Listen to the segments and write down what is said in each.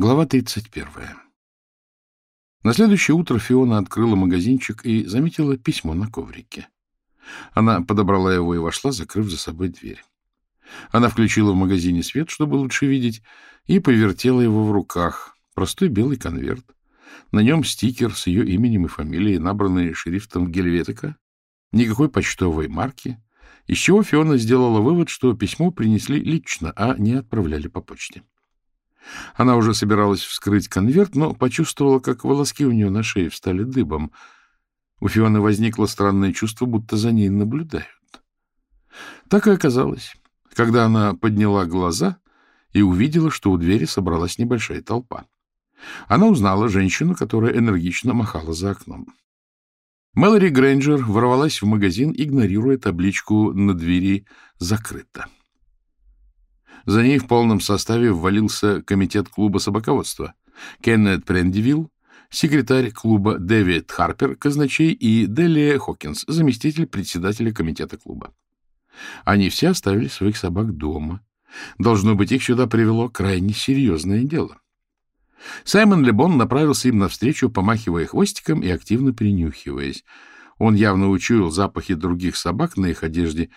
Глава 31. На следующее утро Фиона открыла магазинчик и заметила письмо на коврике. Она подобрала его и вошла, закрыв за собой дверь. Она включила в магазине свет, чтобы лучше видеть, и повертела его в руках. Простой белый конверт. На нем стикер с ее именем и фамилией, набранный шрифтом Гельветика. Никакой почтовой марки. Из чего Фиона сделала вывод, что письмо принесли лично, а не отправляли по почте. Она уже собиралась вскрыть конверт, но почувствовала, как волоски у нее на шее встали дыбом. У Фионы возникло странное чувство, будто за ней наблюдают. Так и оказалось, когда она подняла глаза и увидела, что у двери собралась небольшая толпа. Она узнала женщину, которая энергично махала за окном. Мэлори Грейнджер ворвалась в магазин, игнорируя табличку на двери «Закрыто». За ней в полном составе ввалился комитет клуба собаководства. Кеннет Прендивилл, секретарь клуба Дэвид Харпер, казначей и Делия Хокинс, заместитель председателя комитета клуба. Они все оставили своих собак дома. Должно быть, их сюда привело крайне серьезное дело. Саймон Лебон направился им навстречу, помахивая хвостиком и активно принюхиваясь. Он явно учуял запахи других собак на их одежде,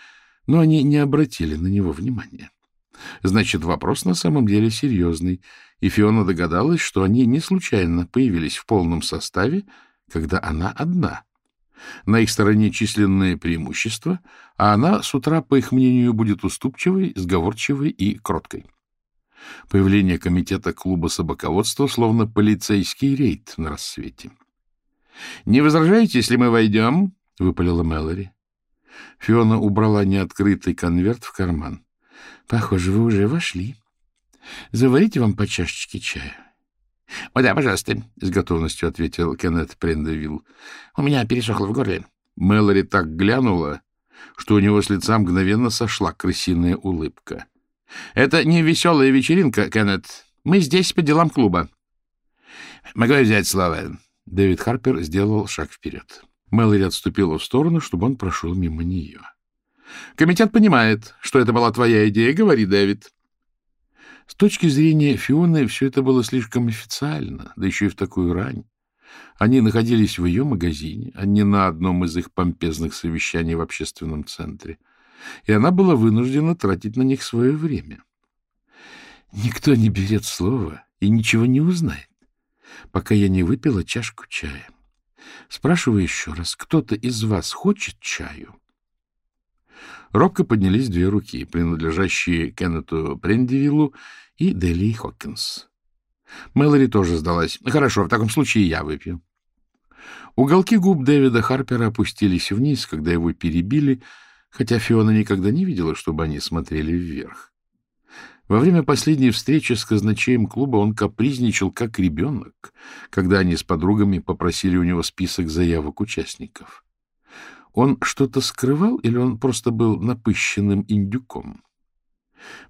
но они не обратили на него внимания. Значит, вопрос на самом деле серьезный, и Фиона догадалась, что они не случайно появились в полном составе, когда она одна. На их стороне численное преимущество, а она с утра, по их мнению, будет уступчивой, сговорчивой и кроткой. Появление комитета клуба собаководства словно полицейский рейд на рассвете. — Не возражаете, если мы войдем? — выпалила Мэлори. Фиона убрала неоткрытый конверт в карман. — Похоже, вы уже вошли. Заварите вам по чашечке чая. — О, да, пожалуйста, — с готовностью ответил Кеннет Прендевилл. — У меня пересохло в горле. Мэлори так глянула, что у него с лица мгновенно сошла крысиная улыбка. — Это не веселая вечеринка, Кеннет. Мы здесь по делам клуба. — Могу я взять слово? Дэвид Харпер сделал шаг вперед. Мэлори отступила в сторону, чтобы он прошел мимо нее. — Комитет понимает, что это была твоя идея. Говори, Дэвид. С точки зрения Фионы все это было слишком официально, да еще и в такую рань. Они находились в ее магазине, а не на одном из их помпезных совещаний в общественном центре. И она была вынуждена тратить на них свое время. Никто не берет слова и ничего не узнает, пока я не выпила чашку чая. Спрашиваю еще раз, кто-то из вас хочет чаю? Робко поднялись две руки, принадлежащие Кеннету Прендивиллу и Дели Хокинс. Мэлори тоже сдалась. «Хорошо, в таком случае я выпью». Уголки губ Дэвида Харпера опустились вниз, когда его перебили, хотя Фиона никогда не видела, чтобы они смотрели вверх. Во время последней встречи с казначеем клуба он капризничал, как ребенок, когда они с подругами попросили у него список заявок участников. Он что-то скрывал или он просто был напыщенным индюком?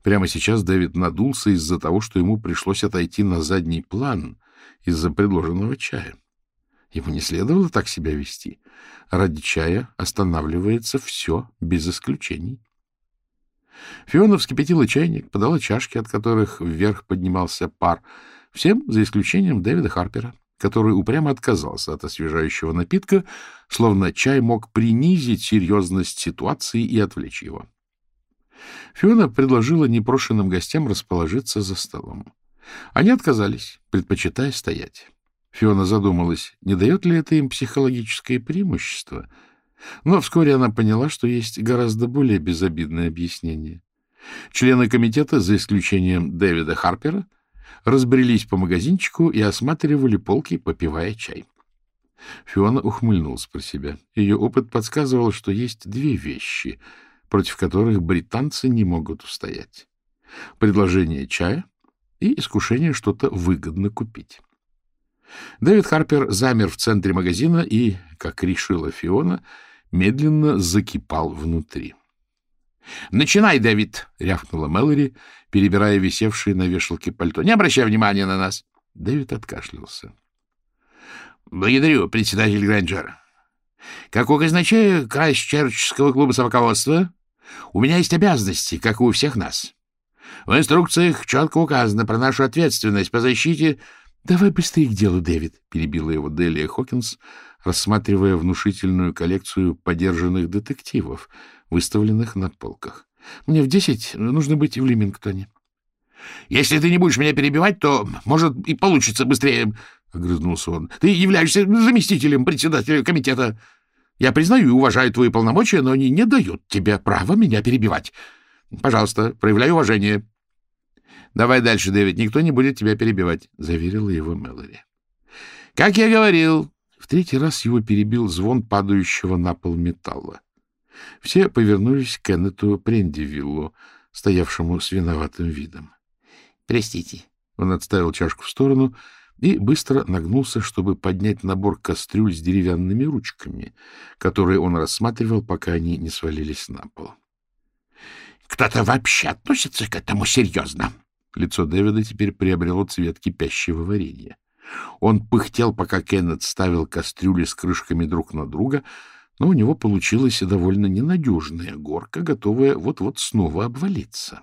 Прямо сейчас Дэвид надулся из-за того, что ему пришлось отойти на задний план из-за предложенного чая. Ему не следовало так себя вести. Ради чая останавливается все без исключений. Фиона вскипятила чайник, подала чашки, от которых вверх поднимался пар, всем за исключением Дэвида Харпера который упрямо отказался от освежающего напитка, словно чай мог принизить серьезность ситуации и отвлечь его. Фиона предложила непрошенным гостям расположиться за столом. Они отказались, предпочитая стоять. Фиона задумалась, не дает ли это им психологическое преимущество. Но вскоре она поняла, что есть гораздо более безобидное объяснение. Члены комитета, за исключением Дэвида Харпера, разбрелись по магазинчику и осматривали полки, попивая чай. Фиона ухмыльнулась про себя. Ее опыт подсказывал, что есть две вещи, против которых британцы не могут устоять. Предложение чая и искушение что-то выгодно купить. Дэвид Харпер замер в центре магазина и, как решила Фиона, медленно закипал внутри. — Начинай, Дэвид! — рявкнула Мэлори, перебирая висевшие на вешалке пальто. — Не обращай внимания на нас! Дэвид откашлялся. — Благодарю, председатель Грэнджер. Как у казначея Крайстчерчского клуба собаководства, у меня есть обязанности, как и у всех нас. В инструкциях четко указано про нашу ответственность по защите... — Давай быстрее к делу, Дэвид, — перебила его Делия Хокинс, рассматривая внушительную коллекцию подержанных детективов, выставленных на полках. — Мне в десять нужно быть в Лимингтоне. — Если ты не будешь меня перебивать, то, может, и получится быстрее, — огрызнулся он. — Ты являешься заместителем председателя комитета. Я признаю и уважаю твои полномочия, но они не дают тебе права меня перебивать. Пожалуйста, проявляй уважение. — Давай дальше, Дэвид, никто не будет тебя перебивать, — заверила его Мэлори. — Как я говорил... В третий раз его перебил звон падающего на пол металла. Все повернулись к Кеннету Прендивиллу, стоявшему с виноватым видом. — Простите. Он отставил чашку в сторону и быстро нагнулся, чтобы поднять набор кастрюль с деревянными ручками, которые он рассматривал, пока они не свалились на пол. — Кто-то вообще относится к этому серьезно? Лицо Дэвида теперь приобрело цвет кипящего варенья. Он пыхтел, пока Кеннет ставил кастрюли с крышками друг на друга, но у него получилась довольно ненадежная горка, готовая вот-вот снова обвалиться.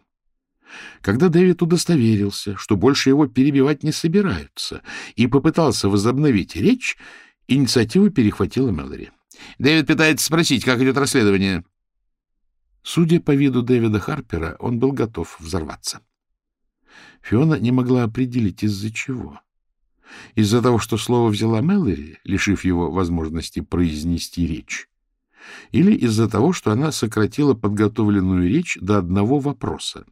Когда Дэвид удостоверился, что больше его перебивать не собираются, и попытался возобновить речь, инициативу перехватила Мэлори. — Дэвид пытается спросить, как идет расследование. Судя по виду Дэвида Харпера, он был готов взорваться. Фиона не могла определить, из-за чего. Из-за того, что слово взяла Мэлори, лишив его возможности произнести речь, или из-за того, что она сократила подготовленную речь до одного вопроса.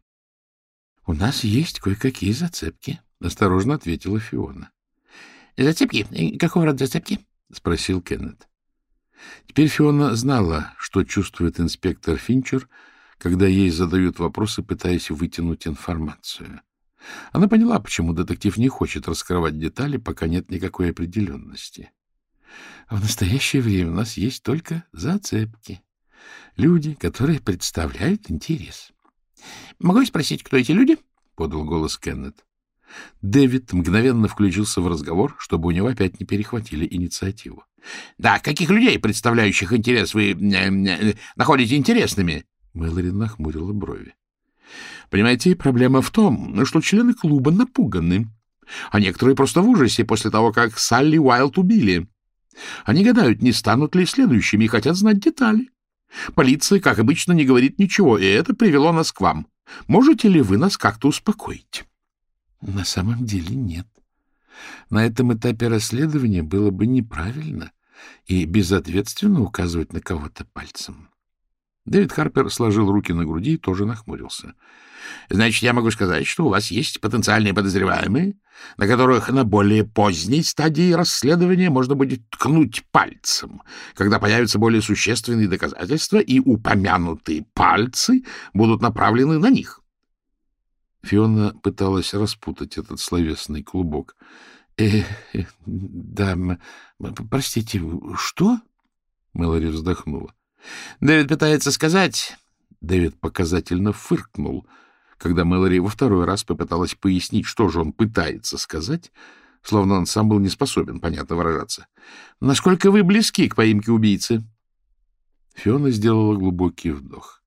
— У нас есть кое-какие зацепки, — осторожно ответила Фиона. — Зацепки? Какого рода зацепки? — спросил Кеннет. Теперь Фиона знала, что чувствует инспектор Финчер, когда ей задают вопросы, пытаясь вытянуть информацию. Она поняла, почему детектив не хочет раскрывать детали, пока нет никакой определенности. В настоящее время у нас есть только зацепки. Люди, которые представляют интерес. — Могу я спросить, кто эти люди? — подал голос Кеннет. Дэвид мгновенно включился в разговор, чтобы у него опять не перехватили инициативу. — Да, каких людей, представляющих интерес, вы э, э, находите интересными? Мэлори нахмурила брови. Понимаете, проблема в том, что члены клуба напуганы, а некоторые просто в ужасе после того, как Салли Уайлд убили. Они гадают, не станут ли следующими и хотят знать детали. Полиция, как обычно, не говорит ничего, и это привело нас к вам. Можете ли вы нас как-то успокоить? На самом деле нет. На этом этапе расследования было бы неправильно и безответственно указывать на кого-то пальцем. Дэвид Харпер сложил руки на груди и тоже нахмурился. — Значит, я могу сказать, что у вас есть потенциальные подозреваемые, на которых на более поздней стадии расследования можно будет ткнуть пальцем, когда появятся более существенные доказательства, и упомянутые пальцы будут направлены на них. Фиона пыталась распутать этот словесный клубок. «Э, э, — Да, простите, что? — Мэлори вздохнула. Дэвид пытается сказать... Дэвид показательно фыркнул, когда Мэлори во второй раз попыталась пояснить, что же он пытается сказать, словно он сам был не способен понятно выражаться. «Насколько вы близки к поимке убийцы?» Фиона сделала глубокий вдох.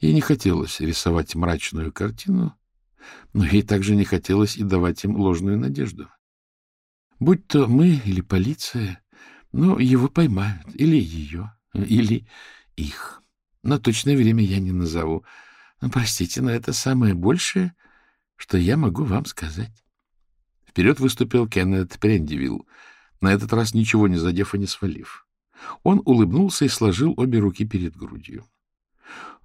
Ей не хотелось рисовать мрачную картину, но ей также не хотелось и давать им ложную надежду. Будь то мы или полиция, ну, его поймают, или ее. Или их. Но точное время я не назову. Ну, простите, но это самое большее, что я могу вам сказать. Вперед выступил Кеннет Прендивилл, на этот раз ничего не задев и не свалив. Он улыбнулся и сложил обе руки перед грудью.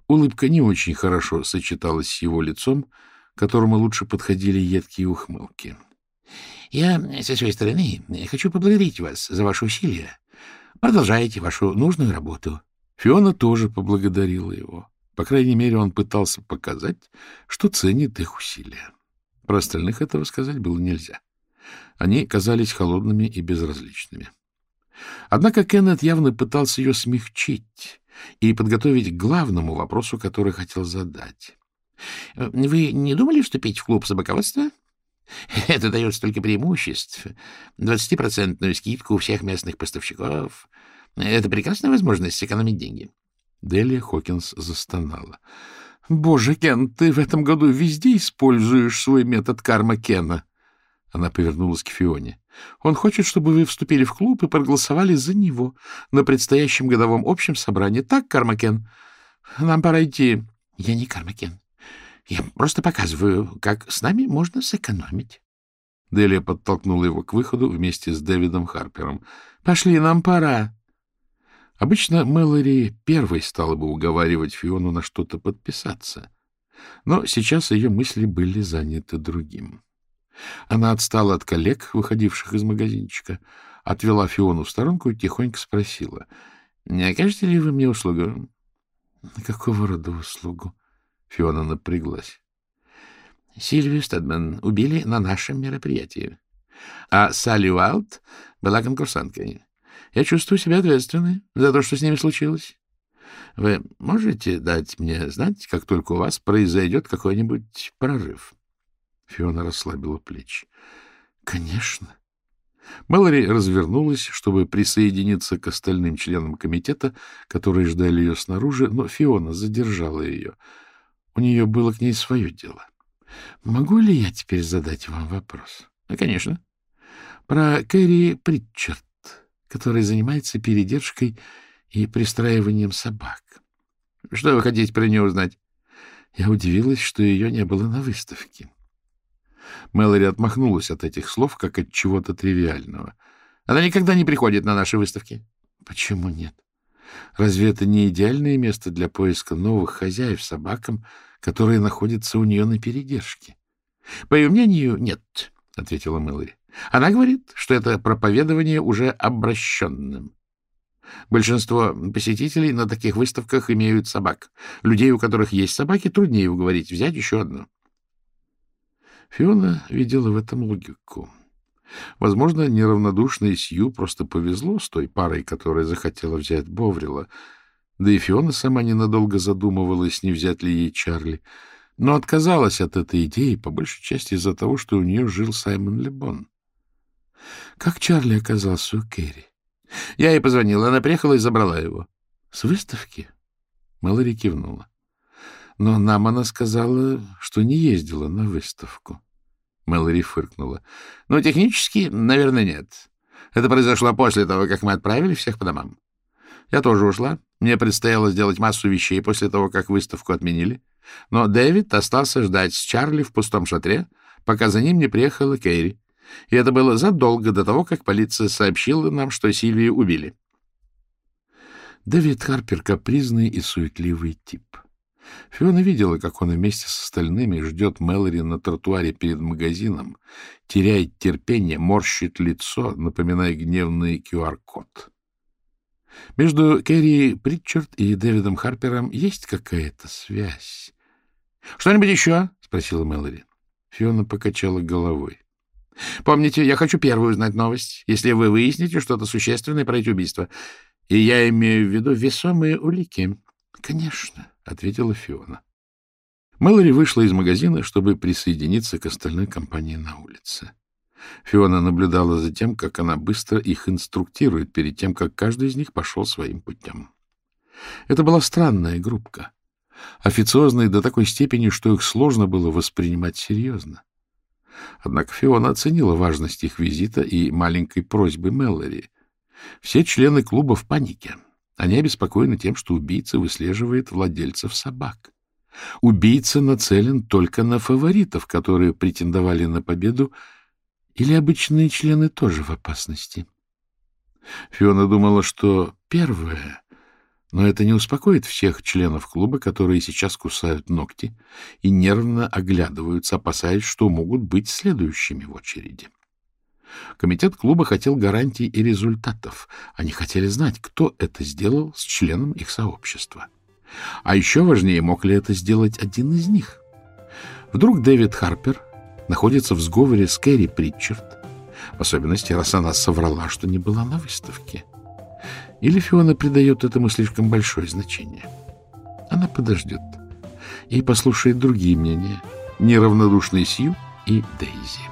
Улыбка не очень хорошо сочеталась с его лицом, которому лучше подходили едкие ухмылки. — Я, со своей стороны, хочу поблагодарить вас за ваши усилия Продолжайте вашу нужную работу. Фиона тоже поблагодарила его. По крайней мере, он пытался показать, что ценит их усилия. Про остальных этого сказать было нельзя. Они казались холодными и безразличными. Однако Кеннет явно пытался ее смягчить и подготовить к главному вопросу, который хотел задать. — Вы не думали вступить в клуб собаководства? Это дает столько преимуществ. Двадцатипроцентную скидку у всех местных поставщиков. Это прекрасная возможность сэкономить деньги. Делия Хокинс застонала. — Боже, Кен, ты в этом году везде используешь свой метод карма Кена. Она повернулась к Фионе. — Он хочет, чтобы вы вступили в клуб и проголосовали за него на предстоящем годовом общем собрании. Так, Кармакен? Нам пора идти. — Я не Кармакен. Я просто показываю, как с нами можно сэкономить. Делия подтолкнула его к выходу вместе с Дэвидом Харпером. — Пошли, нам пора. Обычно Мэлори первой стала бы уговаривать Фиону на что-то подписаться. Но сейчас ее мысли были заняты другим. Она отстала от коллег, выходивших из магазинчика, отвела Фиону в сторонку и тихонько спросила. — Не окажете ли вы мне услугу? — Какого рода услугу? Фиона напряглась. — Сильвию Стедман убили на нашем мероприятии. А Салли Уайлд была конкурсанткой. Я чувствую себя ответственной за то, что с ними случилось. Вы можете дать мне знать, как только у вас произойдет какой-нибудь прорыв? Фиона расслабила плечи. — Конечно. Мэлори развернулась, чтобы присоединиться к остальным членам комитета, которые ждали ее снаружи, но Фиона задержала ее. У нее было к ней свое дело. — Могу ли я теперь задать вам вопрос? — Конечно. — Про Кэрри Притчард который занимается передержкой и пристраиванием собак. — Что вы хотите про нее узнать? Я удивилась, что ее не было на выставке. Мэлори отмахнулась от этих слов, как от чего-то тривиального. — Она никогда не приходит на наши выставки. — Почему нет? Разве это не идеальное место для поиска новых хозяев собакам, которые находятся у нее на передержке? — По ее мнению, нет, — ответила Мэлори. Она говорит, что это проповедование уже обращенным. Большинство посетителей на таких выставках имеют собак. Людей, у которых есть собаки, труднее уговорить взять еще одну. Фиона видела в этом логику. Возможно, неравнодушной Сью просто повезло с той парой, которая захотела взять Боврила. Да и Фиона сама ненадолго задумывалась, не взять ли ей Чарли. Но отказалась от этой идеи, по большей части из-за того, что у нее жил Саймон Лебон. Как Чарли оказался у Керри? Я ей позвонила, она приехала и забрала его. С выставки? Мэлори кивнула. Но нам она сказала, что не ездила на выставку. Мэлори фыркнула. Ну, технически, наверное, нет. Это произошло после того, как мы отправили всех по домам. Я тоже ушла. Мне предстояло сделать массу вещей после того, как выставку отменили. Но Дэвид остался ждать с Чарли в пустом шатре, пока за ним не приехала Кейри. И это было задолго до того, как полиция сообщила нам, что Сильвию убили. Дэвид Харпер — капризный и суетливый тип. Фиона видела, как он вместе с остальными ждет Мэлори на тротуаре перед магазином, теряет терпение, морщит лицо, напоминая гневный QR-код. Между Керри Притчард и Дэвидом Харпером есть какая-то связь. — Что-нибудь еще? — спросила Мэлори. Фиона покачала головой. Помните, я хочу первую узнать новость, если вы выясните что-то существенное про эти убийства. И я имею в виду весомые улики. — Конечно, — ответила Фиона. Мэлори вышла из магазина, чтобы присоединиться к остальной компании на улице. Фиона наблюдала за тем, как она быстро их инструктирует перед тем, как каждый из них пошел своим путем. Это была странная группка, официозная до такой степени, что их сложно было воспринимать серьезно. Однако Фиона оценила важность их визита и маленькой просьбы Мэллори. Все члены клуба в панике. Они обеспокоены тем, что убийца выслеживает владельцев собак. Убийца нацелен только на фаворитов, которые претендовали на победу, или обычные члены тоже в опасности. Фиона думала, что первое но это не успокоит всех членов клуба, которые сейчас кусают ногти и нервно оглядываются, опасаясь, что могут быть следующими в очереди. Комитет клуба хотел гарантий и результатов. Они хотели знать, кто это сделал с членом их сообщества. А еще важнее, мог ли это сделать один из них. Вдруг Дэвид Харпер находится в сговоре с Кэрри Притчард, в особенности, раз она соврала, что не была на выставке. Или Фиона придает этому слишком большое значение? Она подождет и послушает другие мнения, неравнодушные Сью и Дейзи.